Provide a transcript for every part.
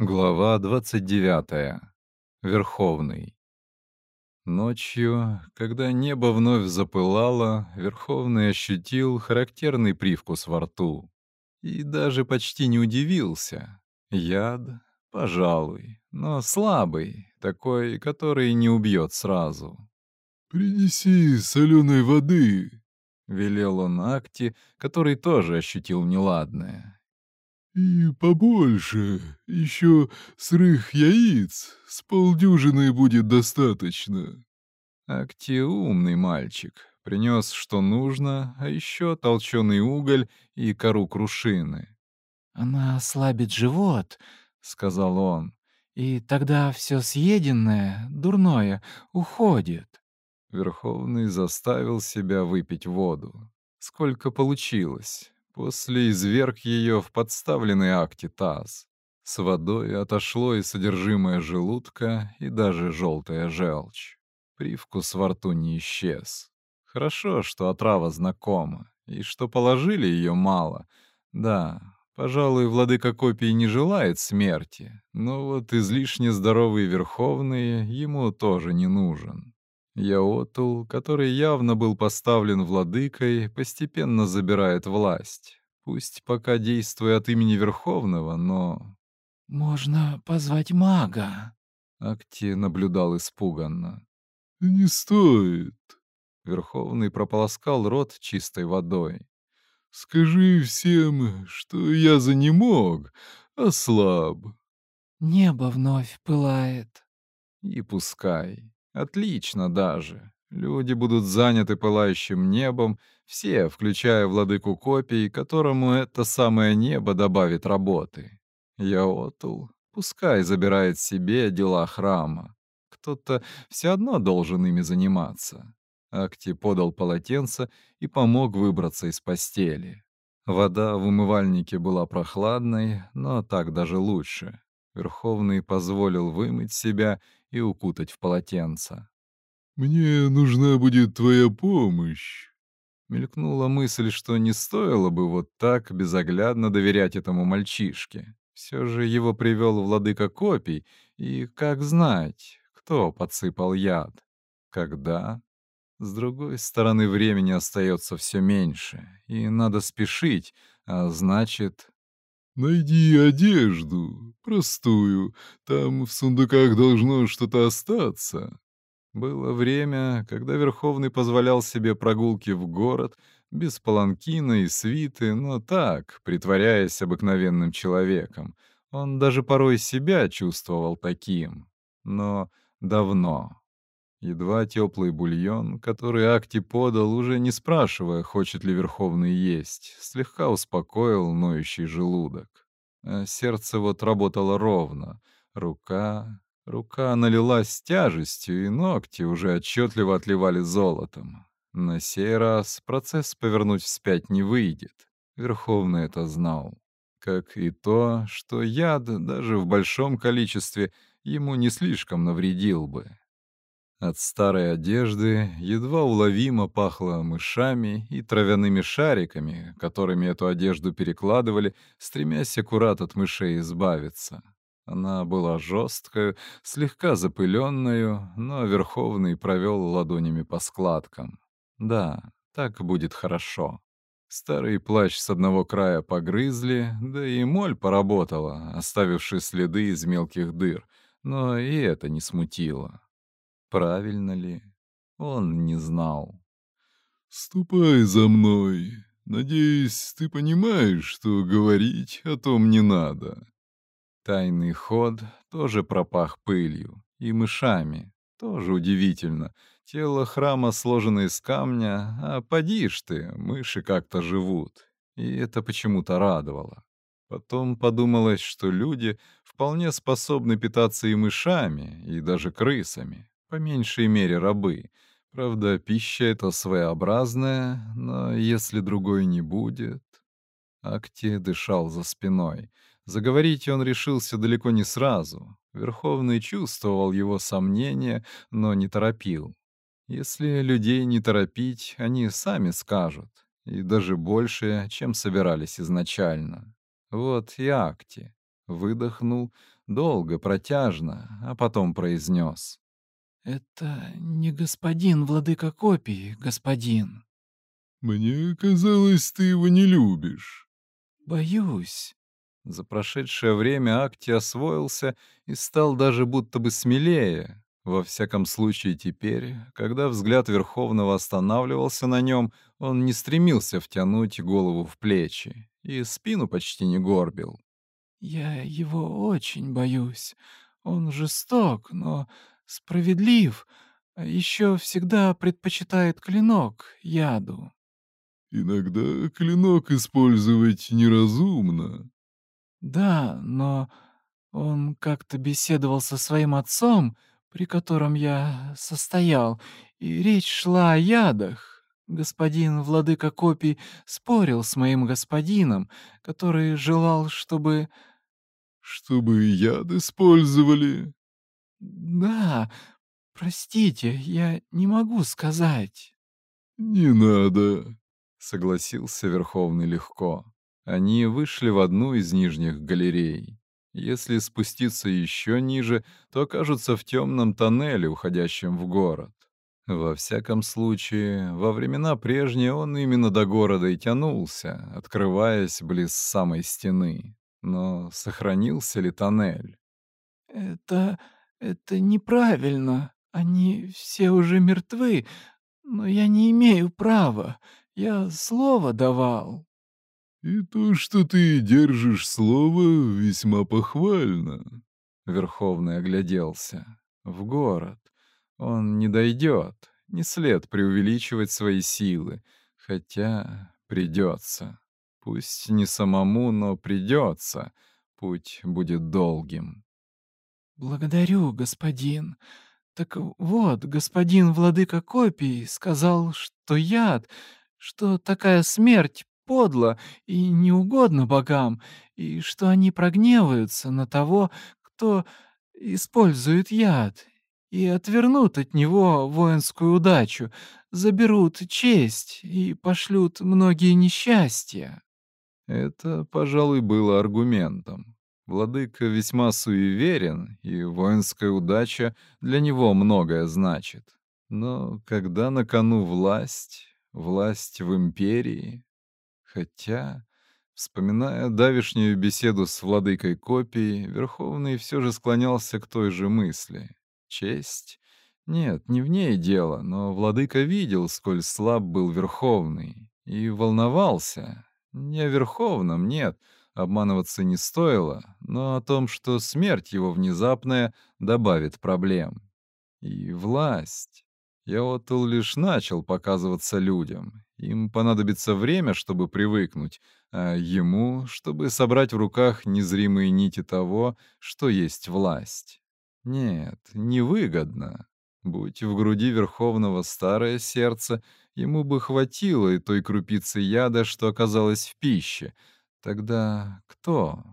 Глава 29. Верховный. Ночью, когда небо вновь запылало, Верховный ощутил характерный привкус во рту. И даже почти не удивился. Яд, пожалуй, но слабый, такой, который не убьет сразу. «Принеси соленой воды», — велел он Акти, который тоже ощутил неладное. «И побольше, еще сырых яиц, с полдюжины будет достаточно». Акти умный мальчик, принес что нужно, а еще толченый уголь и кору крушины. «Она ослабит живот», — сказал он, — «и тогда все съеденное, дурное, уходит». Верховный заставил себя выпить воду. Сколько получилось? После изверг ее в подставленный акте таз. С водой отошло и содержимое желудка, и даже желтая желчь. Привкус во рту не исчез. Хорошо, что отрава знакома, и что положили ее мало. Да, пожалуй, владыка копий не желает смерти, но вот излишне здоровый Верховный ему тоже не нужен. Яотул, который явно был поставлен владыкой, постепенно забирает власть. Пусть пока действуя от имени Верховного, но... «Можно позвать мага?» Акти наблюдал испуганно. «Не стоит». Верховный прополоскал рот чистой водой. «Скажи всем, что я за не мог, а слаб». «Небо вновь пылает». «И пускай». Отлично даже. Люди будут заняты пылающим небом, все, включая владыку копий, которому это самое небо добавит работы. Яотул, пускай забирает себе дела храма. Кто-то все одно должен ими заниматься. Акти подал полотенце и помог выбраться из постели. Вода в умывальнике была прохладной, но так даже лучше. Верховный позволил вымыть себя и укутать в полотенце. «Мне нужна будет твоя помощь». Мелькнула мысль, что не стоило бы вот так безоглядно доверять этому мальчишке. Все же его привел владыка копий, и как знать, кто подсыпал яд? Когда? С другой стороны, времени остается все меньше, и надо спешить, а значит... «Найди одежду, простую. Там в сундуках должно что-то остаться». Было время, когда Верховный позволял себе прогулки в город без паланкина и свиты, но так, притворяясь обыкновенным человеком. Он даже порой себя чувствовал таким. Но давно. Едва теплый бульон, который Акти подал, уже не спрашивая, хочет ли Верховный есть, слегка успокоил ноющий желудок. А сердце вот работало ровно. Рука, рука налилась тяжестью, и ногти уже отчетливо отливали золотом. На сей раз процесс повернуть вспять не выйдет. Верховный это знал. Как и то, что яд даже в большом количестве ему не слишком навредил бы. От старой одежды едва уловимо пахло мышами и травяными шариками, которыми эту одежду перекладывали, стремясь аккурат от мышей избавиться. Она была жесткой, слегка запыленную, но Верховный провел ладонями по складкам. Да, так будет хорошо. Старый плащ с одного края погрызли, да и моль поработала, оставивши следы из мелких дыр, но и это не смутило. Правильно ли? Он не знал. «Ступай за мной. Надеюсь, ты понимаешь, что говорить о том не надо». Тайный ход тоже пропах пылью и мышами. Тоже удивительно. Тело храма сложено из камня, а поди ж ты, мыши как-то живут. И это почему-то радовало. Потом подумалось, что люди вполне способны питаться и мышами, и даже крысами по меньшей мере рабы. Правда, пища эта своеобразная, но если другой не будет... Акти дышал за спиной. Заговорить он решился далеко не сразу. Верховный чувствовал его сомнения, но не торопил. Если людей не торопить, они сами скажут. И даже больше, чем собирались изначально. Вот и Акти. Выдохнул долго, протяжно, а потом произнес. «Это не господин владыка копии, господин». «Мне казалось, ты его не любишь». «Боюсь». За прошедшее время Акти освоился и стал даже будто бы смелее. Во всяком случае теперь, когда взгляд Верховного останавливался на нем, он не стремился втянуть голову в плечи и спину почти не горбил. «Я его очень боюсь. Он жесток, но справедлив, еще всегда предпочитает клинок яду». «Иногда клинок использовать неразумно», «Да, но он как-то беседовал со своим отцом, при котором я состоял, и речь шла о ядах. Господин владыка копий спорил с моим господином, который желал, чтобы...» «Чтобы яд использовали?» «Да, простите, я не могу сказать». «Не надо», — согласился Верховный легко. Они вышли в одну из нижних галерей. Если спуститься еще ниже, то окажутся в темном тоннеле, уходящем в город. Во всяком случае, во времена прежние он именно до города и тянулся, открываясь близ самой стены. Но сохранился ли тоннель? «Это... это неправильно. Они все уже мертвы, но я не имею права. Я слово давал». «И то, что ты держишь слово, весьма похвально». Верховный огляделся. В город. Он не дойдет. Не след преувеличивать свои силы. Хотя придется. Пусть не самому, но придется. Путь будет долгим. «Благодарю, господин. Так вот, господин владыка копий сказал, что яд, что такая смерть подло и неугодно богам, и что они прогневаются на того, кто использует яд, и отвернут от него воинскую удачу, заберут честь и пошлют многие несчастья. Это, пожалуй, было аргументом. Владыка весьма суеверен, и воинская удача для него многое значит. Но когда на кону власть, власть в империи, Хотя, вспоминая давишнюю беседу с владыкой копий, Верховный все же склонялся к той же мысли. Честь? Нет, не в ней дело, но владыка видел, сколь слаб был Верховный, и волновался. Не о Верховном, нет, обманываться не стоило, но о том, что смерть его внезапная добавит проблем. И власть. Яотл лишь начал показываться людям, им понадобится время, чтобы привыкнуть, а ему, чтобы собрать в руках незримые нити того, что есть власть. Нет, невыгодно. Будь в груди Верховного старое сердце, ему бы хватило и той крупицы яда, что оказалось в пище. Тогда кто?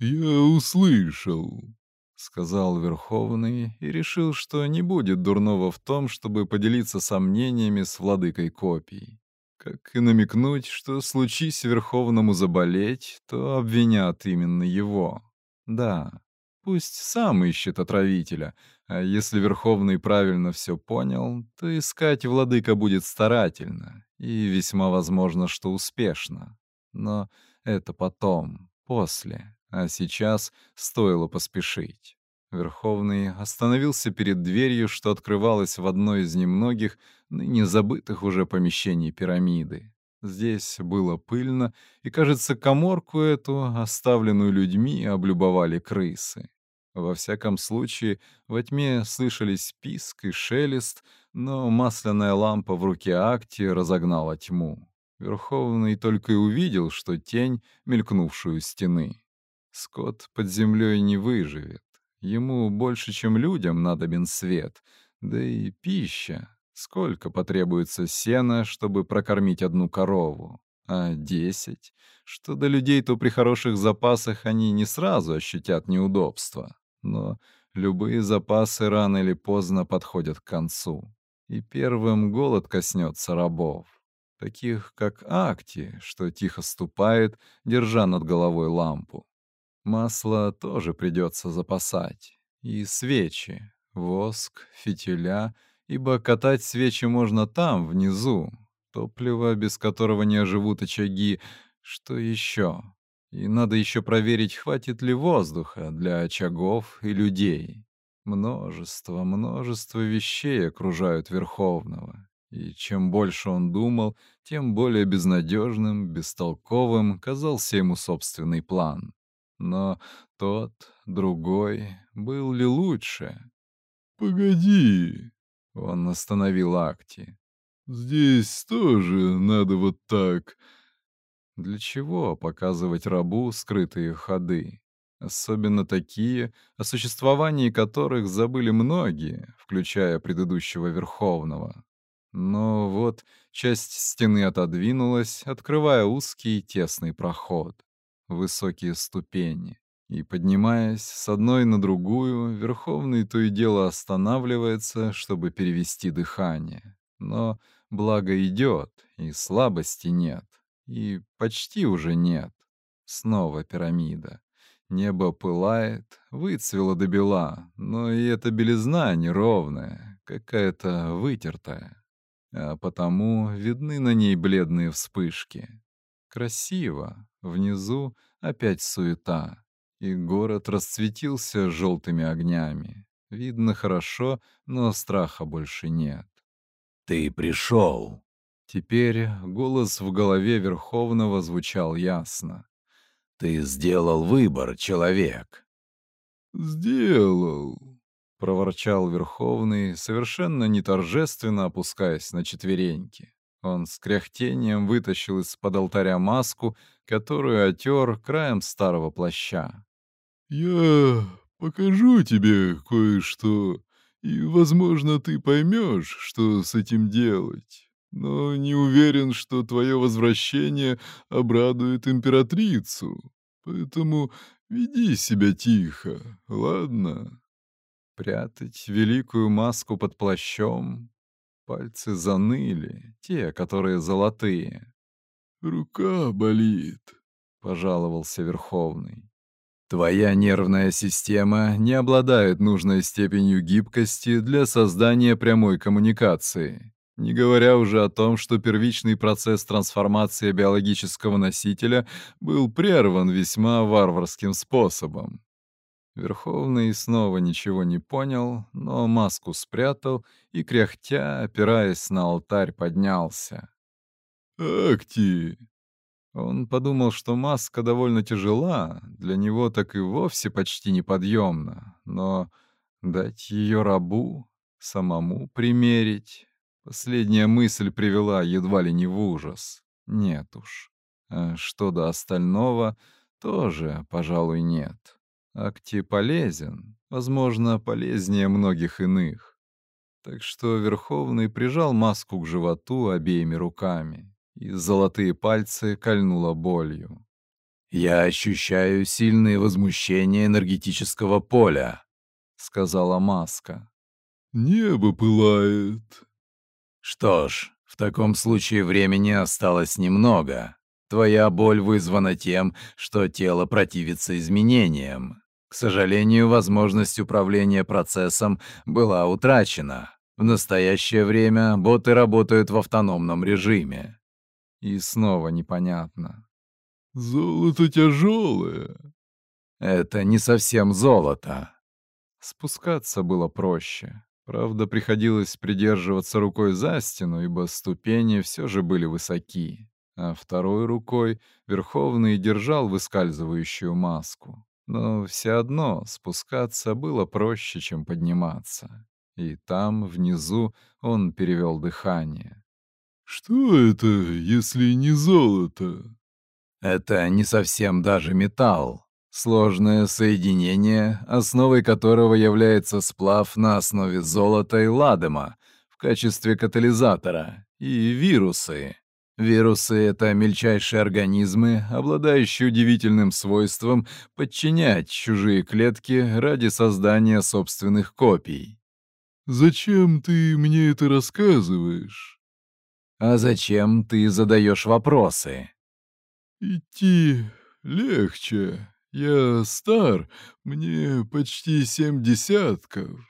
«Я услышал», — сказал Верховный и решил, что не будет дурного в том, чтобы поделиться сомнениями с владыкой копий. Как и намекнуть, что случись Верховному заболеть, то обвинят именно его. Да, пусть сам ищет отравителя, а если Верховный правильно все понял, то искать владыка будет старательно и весьма возможно, что успешно. Но это потом, после а сейчас стоило поспешить. Верховный остановился перед дверью, что открывалась в одной из немногих, ныне забытых уже помещений пирамиды. Здесь было пыльно, и, кажется, коморку эту, оставленную людьми, облюбовали крысы. Во всяком случае, во тьме слышались писк и шелест, но масляная лампа в руке Акти разогнала тьму. Верховный только и увидел, что тень, мелькнувшую стены. Скот под землей не выживет. Ему больше, чем людям, надобен свет. Да и пища. Сколько потребуется сена, чтобы прокормить одну корову? А десять? Что до людей, то при хороших запасах они не сразу ощутят неудобства. Но любые запасы рано или поздно подходят к концу. И первым голод коснется рабов. Таких, как Акти, что тихо ступает, держа над головой лампу. Масло тоже придется запасать. И свечи, воск, фитиля, ибо катать свечи можно там, внизу. Топливо, без которого не оживут очаги. Что еще? И надо еще проверить, хватит ли воздуха для очагов и людей. Множество, множество вещей окружают Верховного. И чем больше он думал, тем более безнадежным, бестолковым казался ему собственный план. Но тот, другой, был ли лучше? «Погоди!» — он остановил Акти. «Здесь тоже надо вот так...» Для чего показывать рабу скрытые ходы? Особенно такие, о существовании которых забыли многие, включая предыдущего Верховного. Но вот часть стены отодвинулась, открывая узкий тесный проход, высокие ступени. И, поднимаясь с одной на другую, Верховный то и дело останавливается, чтобы перевести дыхание. Но благо идет, и слабости нет, и почти уже нет. Снова пирамида. Небо пылает, выцвело до бела, но и эта белизна неровная, какая-то вытертая. А потому видны на ней бледные вспышки. Красиво, внизу опять суета, и город расцветился желтыми огнями. Видно хорошо, но страха больше нет. «Ты пришел!» Теперь голос в голове Верховного звучал ясно. Ты сделал выбор, человек. Сделал, проворчал Верховный, совершенно неторжественно опускаясь на четвереньки. Он с кряхтением вытащил из-под алтаря маску, которую отер краем старого плаща. «Я покажу тебе кое-что, и, возможно, ты поймешь, что с этим делать но не уверен, что твое возвращение обрадует императрицу. Поэтому веди себя тихо, ладно?» Прятать великую маску под плащом. Пальцы заныли, те, которые золотые. «Рука болит», — пожаловался Верховный. Твоя нервная система не обладает нужной степенью гибкости для создания прямой коммуникации. Не говоря уже о том, что первичный процесс трансформации биологического носителя был прерван весьма варварским способом. Верховный снова ничего не понял, но маску спрятал и, кряхтя, опираясь на алтарь, поднялся. «Акти!» Он подумал, что маска довольно тяжела, для него так и вовсе почти неподъемна, но дать ее рабу, самому примерить... Последняя мысль привела едва ли не в ужас. Нет уж. А что до остального, тоже, пожалуй, нет. Акти полезен, возможно, полезнее многих иных. Так что Верховный прижал маску к животу обеими руками, и золотые пальцы кольнуло болью. «Я ощущаю сильное возмущение энергетического поля», — сказала маска. «Небо пылает», что ж, в таком случае времени осталось немного. Твоя боль вызвана тем, что тело противится изменениям. К сожалению, возможность управления процессом была утрачена. В настоящее время боты работают в автономном режиме. И снова непонятно. «Золото тяжелое». «Это не совсем золото». Спускаться было проще. Правда, приходилось придерживаться рукой за стену, ибо ступени все же были высоки, а второй рукой Верховный держал выскальзывающую маску. Но все одно спускаться было проще, чем подниматься. И там, внизу, он перевел дыхание. «Что это, если не золото?» «Это не совсем даже металл. Сложное соединение, основой которого является сплав на основе золота и ладема в качестве катализатора, и вирусы. Вирусы — это мельчайшие организмы, обладающие удивительным свойством подчинять чужие клетки ради создания собственных копий. «Зачем ты мне это рассказываешь?» «А зачем ты задаешь вопросы?» «Идти легче, Я стар, мне почти семь десятков».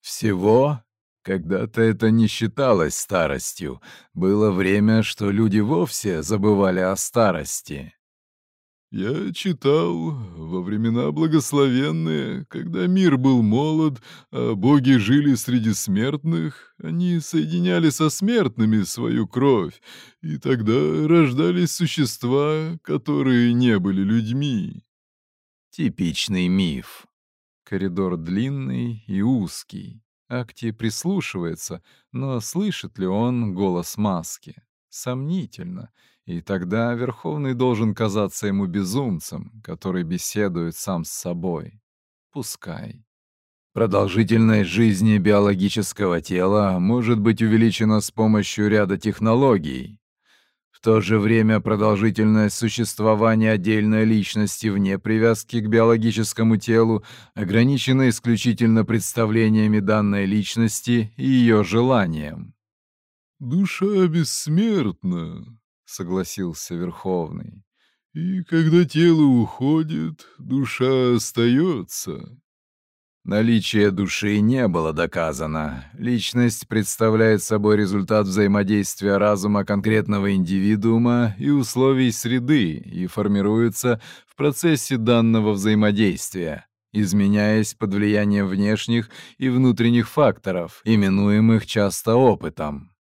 «Всего?» Когда-то это не считалось старостью. Было время, что люди вовсе забывали о старости. Я читал во времена благословенные, когда мир был молод, а боги жили среди смертных, они соединяли со смертными свою кровь, и тогда рождались существа, которые не были людьми. Типичный миф. Коридор длинный и узкий. Акти прислушивается, но слышит ли он голос маски? Сомнительно. И тогда Верховный должен казаться ему безумцем, который беседует сам с собой. Пускай. Продолжительность жизни биологического тела может быть увеличена с помощью ряда технологий. В то же время продолжительность существования отдельной личности вне привязки к биологическому телу ограничена исключительно представлениями данной личности и ее желанием. «Душа бессмертна», согласился Верховный. И когда тело уходит, душа остается. Наличие души не было доказано. Личность представляет собой результат взаимодействия разума конкретного индивидуума и условий среды и формируется в процессе данного взаимодействия, изменяясь под влиянием внешних и внутренних факторов, именуемых часто опытом.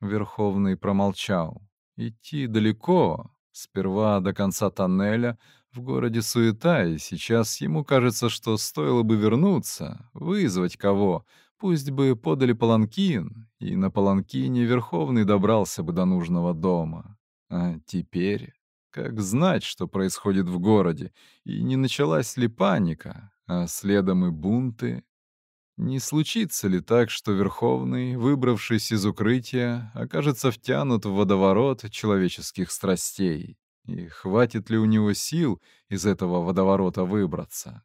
Верховный промолчал. Идти далеко, сперва до конца тоннеля, в городе суета, и сейчас ему кажется, что стоило бы вернуться, вызвать кого, пусть бы подали паланкин, и на паланкине Верховный добрался бы до нужного дома. А теперь, как знать, что происходит в городе, и не началась ли паника, а следом и бунты, не случится ли так, что Верховный, выбравшись из укрытия, окажется втянут в водоворот человеческих страстей? И хватит ли у него сил из этого водоворота выбраться?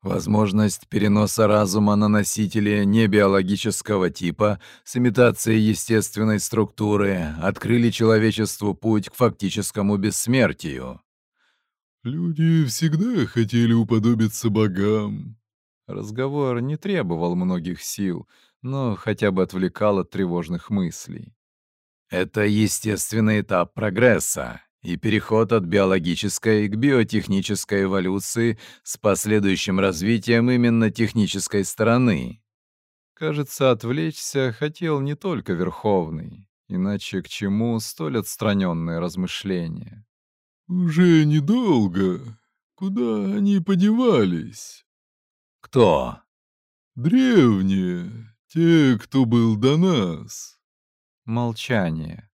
Возможность переноса разума на носители небиологического типа с имитацией естественной структуры открыли человечеству путь к фактическому бессмертию. «Люди всегда хотели уподобиться богам», Разговор не требовал многих сил, но хотя бы отвлекал от тревожных мыслей. Это естественный этап прогресса и переход от биологической к биотехнической эволюции с последующим развитием именно технической стороны. Кажется, отвлечься хотел не только Верховный, иначе к чему столь отстраненные размышления? «Уже недолго. Куда они подевались?» Кто? Древние, те, кто был до нас. Молчание.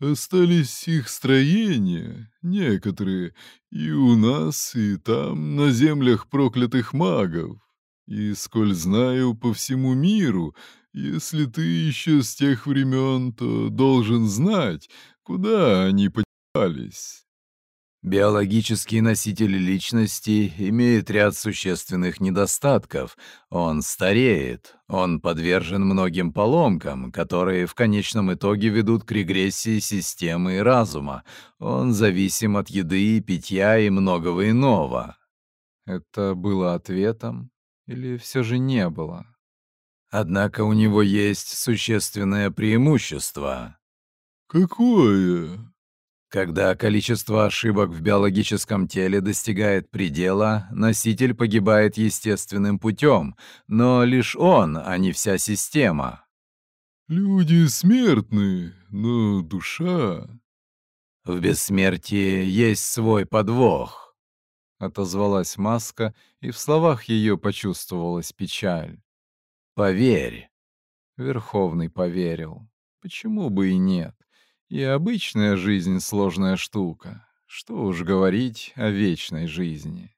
Остались их строения, некоторые, и у нас, и там, на землях проклятых магов. И, сколь знаю, по всему миру, если ты еще с тех времен, то должен знать, куда они подевались. Биологический носитель личности имеет ряд существенных недостатков. Он стареет, он подвержен многим поломкам, которые в конечном итоге ведут к регрессии системы и разума. Он зависим от еды питья и многого иного. Это было ответом или все же не было? Однако у него есть существенное преимущество. «Какое?» Когда количество ошибок в биологическом теле достигает предела, носитель погибает естественным путем, но лишь он, а не вся система. «Люди смертны, но душа...» «В бессмертии есть свой подвох», — отозвалась маска, и в словах ее почувствовалась печаль. «Поверь». Верховный поверил. Почему бы и нет? И обычная жизнь — сложная штука. Что уж говорить о вечной жизни.